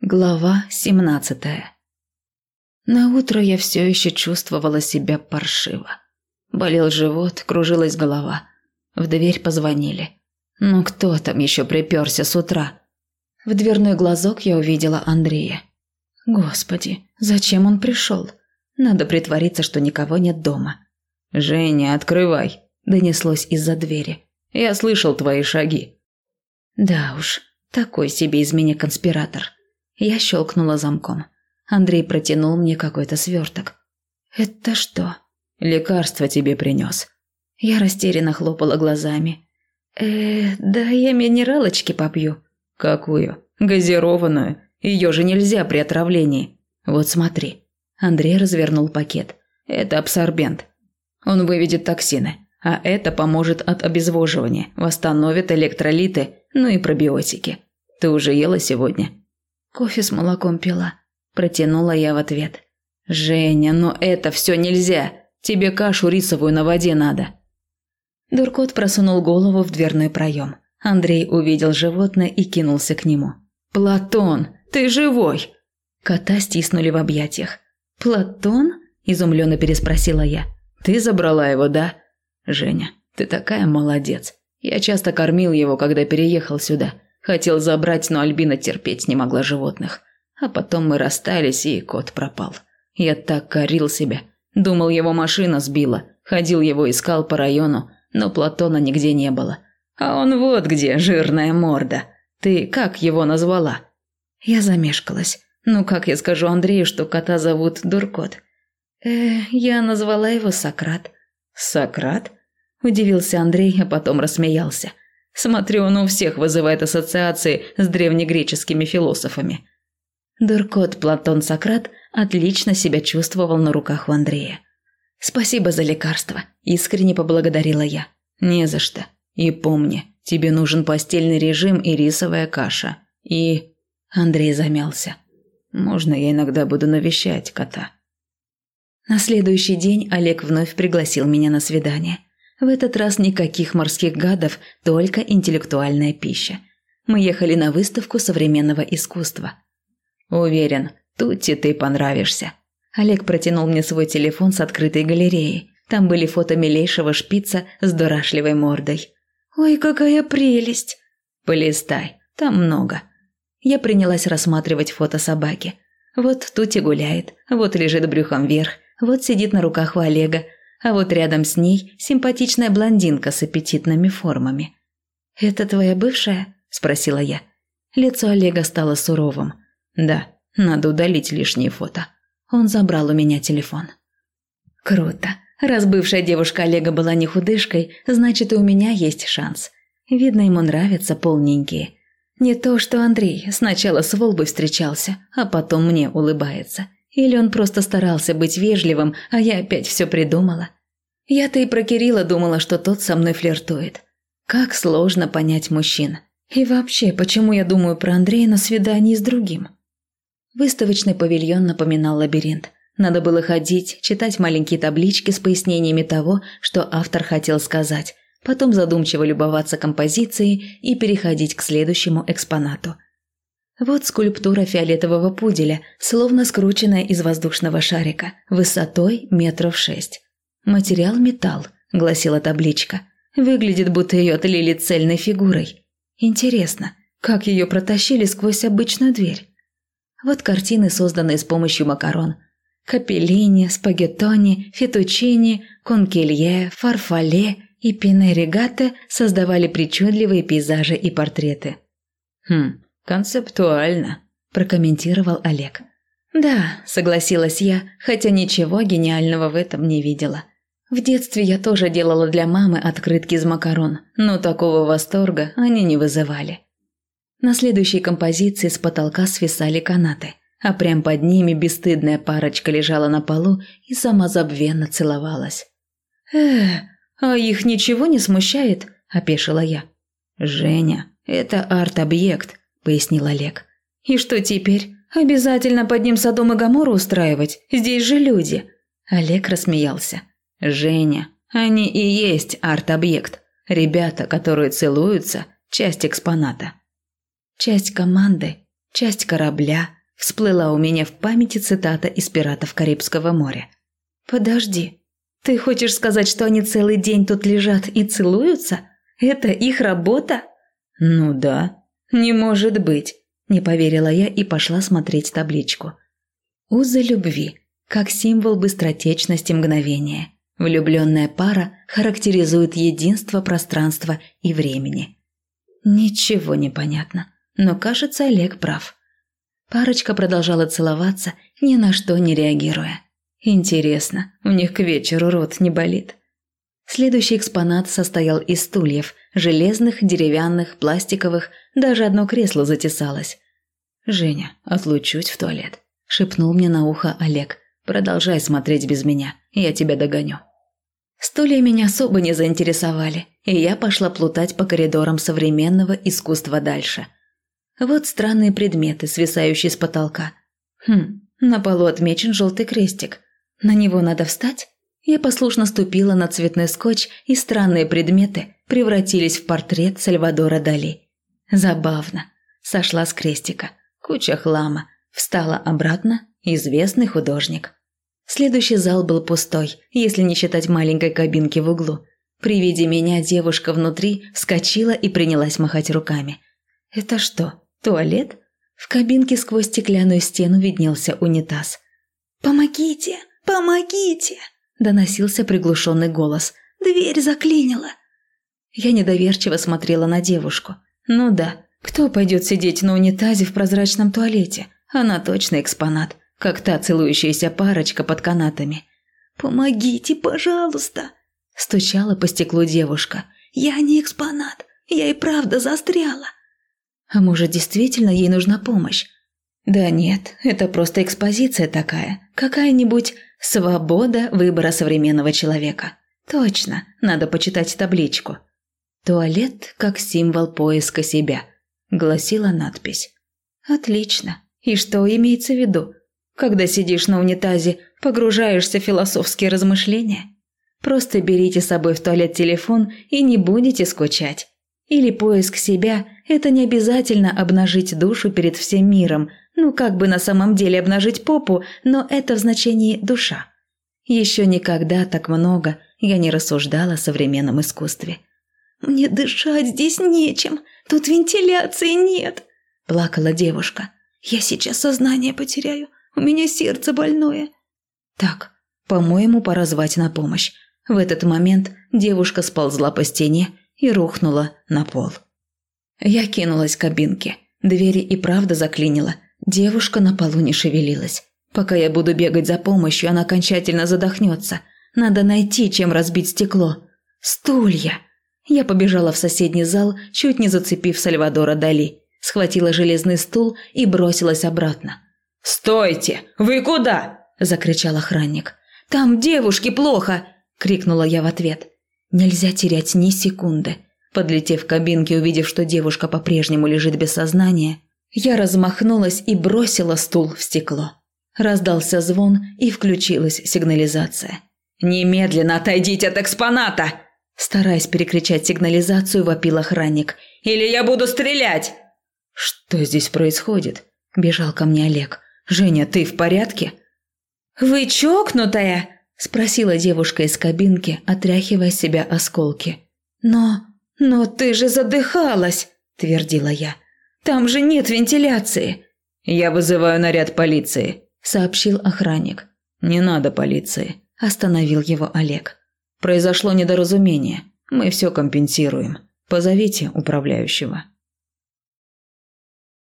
Глава 17 На утро я все еще чувствовала себя паршиво. Болел живот, кружилась голова. В дверь позвонили. Ну кто там еще приперся с утра? В дверной глазок я увидела Андрея. Господи, зачем он пришел? Надо притвориться, что никого нет дома. «Женя, открывай!» – донеслось из-за двери. «Я слышал твои шаги». Да уж, такой себе из меня конспиратор. Я щелкнула замком. Андрей протянул мне какой-то сверток. «Это что?» «Лекарство тебе принес». Я растерянно хлопала глазами. «Э, да я минералочки попью». «Какую?» «Газированную. Ее же нельзя при отравлении. Вот смотри». Андрей развернул пакет. «Это абсорбент. Он выведет токсины, а это поможет от обезвоживания, восстановит электролиты, ну и пробиотики. Ты уже ела сегодня?» Кофе с молоком пила. Протянула я в ответ. «Женя, но это все нельзя. Тебе кашу рисовую на воде надо». Дуркот просунул голову в дверной проем. Андрей увидел животное и кинулся к нему. «Платон, ты живой!» Кота стиснули в объятиях. «Платон?» – изумленно переспросила я. «Ты забрала его, да?» «Женя, ты такая молодец. Я часто кормил его, когда переехал сюда. Хотел забрать, но Альбина терпеть не могла животных. А потом мы расстались, и кот пропал. Я так корил себя. Думал, его машина сбила. Ходил его искал по району, но Платона нигде не было. А он вот где, жирная морда. Ты как его назвала? Я замешкалась. Ну как я скажу Андрею, что кота зовут Дуркот? Э, я назвала его Сократ. Сократ? Удивился Андрей, а потом рассмеялся. Смотрю, он у всех вызывает ассоциации с древнегреческими философами. Дуркот Платон Сократ отлично себя чувствовал на руках у Андрея. «Спасибо за лекарство», – искренне поблагодарила я. «Не за что. И помни, тебе нужен постельный режим и рисовая каша. И...» Андрей замялся. «Можно я иногда буду навещать кота?» На следующий день Олег вновь пригласил меня на свидание. В этот раз никаких морских гадов, только интеллектуальная пища. Мы ехали на выставку современного искусства. Уверен, Тутти ты понравишься. Олег протянул мне свой телефон с открытой галереей. Там были фото милейшего шпица с дурашливой мордой. «Ой, какая прелесть!» «Полистай, там много». Я принялась рассматривать фото собаки. Вот Тути гуляет, вот лежит брюхом вверх, вот сидит на руках у Олега, а вот рядом с ней симпатичная блондинка с аппетитными формами. «Это твоя бывшая?» – спросила я. Лицо Олега стало суровым. «Да, надо удалить лишние фото». Он забрал у меня телефон. «Круто. Раз бывшая девушка Олега была не худышкой, значит и у меня есть шанс. Видно, ему нравятся полненькие. Не то, что Андрей сначала с Волбой встречался, а потом мне улыбается. Или он просто старался быть вежливым, а я опять все придумала. Я-то и про Кирилла думала, что тот со мной флиртует. Как сложно понять мужчин. И вообще, почему я думаю про Андрея на свидании с другим? Выставочный павильон напоминал лабиринт. Надо было ходить, читать маленькие таблички с пояснениями того, что автор хотел сказать, потом задумчиво любоваться композицией и переходить к следующему экспонату – вот скульптура фиолетового пуделя, словно скрученная из воздушного шарика, высотой метров шесть. «Материал – металл», – гласила табличка. «Выглядит, будто ее отлили цельной фигурой. Интересно, как ее протащили сквозь обычную дверь?» Вот картины, созданные с помощью макарон. Капеллини, спагеттони, фетучини, конкелье, фарфале и пине регате создавали причудливые пейзажи и портреты. «Хм, «Концептуально», – прокомментировал Олег. «Да», – согласилась я, хотя ничего гениального в этом не видела. В детстве я тоже делала для мамы открытки из макарон, но такого восторга они не вызывали. На следующей композиции с потолка свисали канаты, а прям под ними бесстыдная парочка лежала на полу и самозабвенно целовалась. «Э, а их ничего не смущает?» – опешила я. «Женя, это арт-объект», пояснил Олег. «И что теперь? Обязательно под ним Содом и Гамору устраивать? Здесь же люди!» Олег рассмеялся. «Женя, они и есть арт-объект. Ребята, которые целуются, часть экспоната». «Часть команды», – часть корабля, всплыла у меня в памяти цитата из «Пиратов Карибского моря». «Подожди, ты хочешь сказать, что они целый день тут лежат и целуются? Это их работа?» «Ну да». «Не может быть», – не поверила я и пошла смотреть табличку. «Узы любви, как символ быстротечности мгновения. Влюбленная пара характеризует единство пространства и времени». Ничего не понятно, но кажется, Олег прав. Парочка продолжала целоваться, ни на что не реагируя. Интересно, у них к вечеру рот не болит. Следующий экспонат состоял из стульев, железных, деревянных, пластиковых, даже одно кресло затесалось. «Женя, отлучусь в туалет», – шепнул мне на ухо Олег. «Продолжай смотреть без меня, я тебя догоню». Стулья меня особо не заинтересовали, и я пошла плутать по коридорам современного искусства дальше. Вот странные предметы, свисающие с потолка. Хм, на полу отмечен желтый крестик. На него надо встать? Я послушно ступила на цветной скотч, и странные предметы превратились в портрет Сальвадора Дали. Забавно. Сошла с крестика. Куча хлама. Встала обратно. Известный художник. Следующий зал был пустой, если не считать маленькой кабинки в углу. При виде меня девушка внутри вскочила и принялась махать руками. «Это что, туалет?» В кабинке сквозь стеклянную стену виднелся унитаз. «Помогите! Помогите!» – доносился приглушенный голос. «Дверь заклинила!» Я недоверчиво смотрела на девушку. «Ну да, кто пойдет сидеть на унитазе в прозрачном туалете? Она точно экспонат как та целующаяся парочка под канатами. «Помогите, пожалуйста!» – стучала по стеклу девушка. «Я не экспонат, я и правда застряла!» А может, действительно ей нужна помощь? Да нет, это просто экспозиция такая, какая-нибудь «Свобода выбора современного человека». Точно, надо почитать табличку. «Туалет как символ поиска себя», – гласила надпись. «Отлично. И что имеется в виду? Когда сидишь на унитазе, погружаешься в философские размышления. Просто берите с собой в туалет телефон и не будете скучать. Или поиск себя – это не обязательно обнажить душу перед всем миром, ну как бы на самом деле обнажить попу, но это в значении душа. Еще никогда так много я не рассуждала о современном искусстве. «Мне дышать здесь нечем, тут вентиляции нет», – плакала девушка. «Я сейчас сознание потеряю, у меня сердце больное». «Так, по-моему, пора звать на помощь». В этот момент девушка сползла по стене и рухнула на пол. Я кинулась к кабинке. Двери и правда заклинила. Девушка на полу не шевелилась. Пока я буду бегать за помощью, она окончательно задохнется. Надо найти, чем разбить стекло. Стулья. Я побежала в соседний зал, чуть не зацепив Сальвадора Дали. Схватила железный стул и бросилась обратно. «Стойте! Вы куда?» – закричал охранник. «Там девушке плохо!» – крикнула я в ответ. Нельзя терять ни секунды. Подлетев к кабинке, увидев, что девушка по-прежнему лежит без сознания, я размахнулась и бросила стул в стекло. Раздался звон и включилась сигнализация. «Немедленно отойдите от экспоната!» Стараясь перекричать сигнализацию, вопил охранник. «Или я буду стрелять!» «Что здесь происходит?» – бежал ко мне Олег. «Женя, ты в порядке?» «Вы чокнутая?» – спросила девушка из кабинки, отряхивая себя осколки. «Но... но ты же задыхалась!» – твердила я. «Там же нет вентиляции!» «Я вызываю наряд полиции», – сообщил охранник. «Не надо полиции», – остановил его Олег. «Произошло недоразумение. Мы все компенсируем. Позовите управляющего».